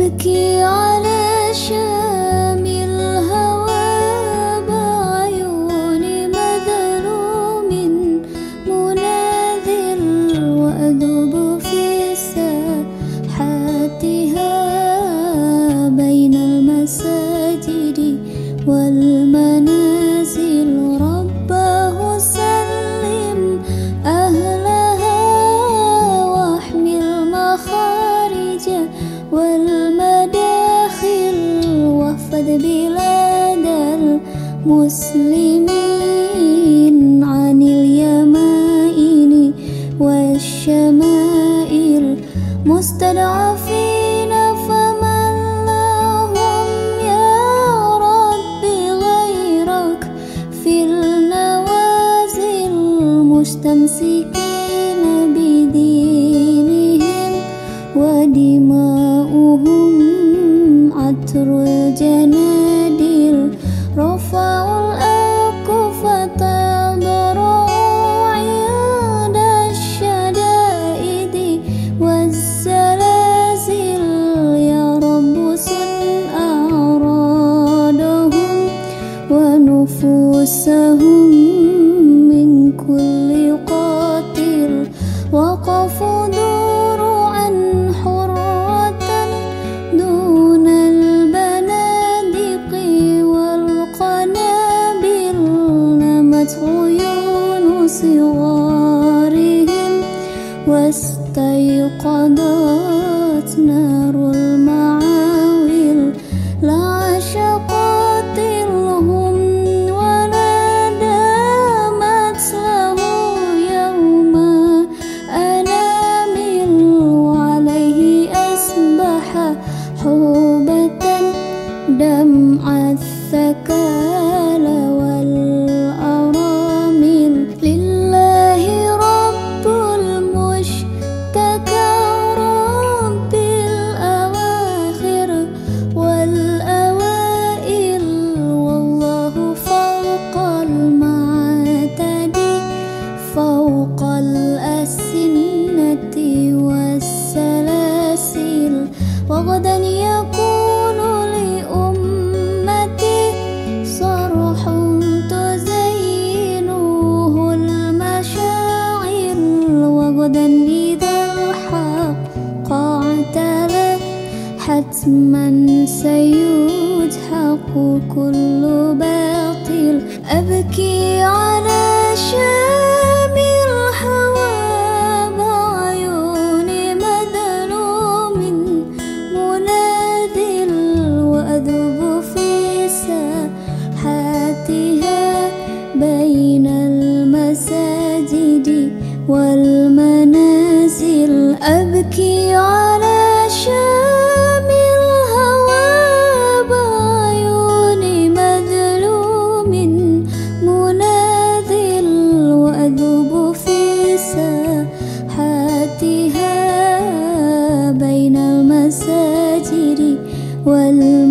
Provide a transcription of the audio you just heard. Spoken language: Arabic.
أبكي على شام الهوى بعيون مذلوم مناذر وأذوب في ساحاتها بين المساجد والمنازل المسلمين عن اليمائن والشمائل مستضعفين فمن لهم يا رب غيرك في النوازل مستمسكين بدينهم ودماؤهم عطر الجنادل ونفوسهم من كل قاتل. وقفوا ذرعا حرة دون البنادق والقنابل. نمت عيون صغارهم واستيقظت نار المعاول Go. حتما سيدحق كل باطل. أبكي على شام الهوى بعيون مذلوم مناذل وأذوب في ساحاتها بين المساجد والمنازل. أبكي والماء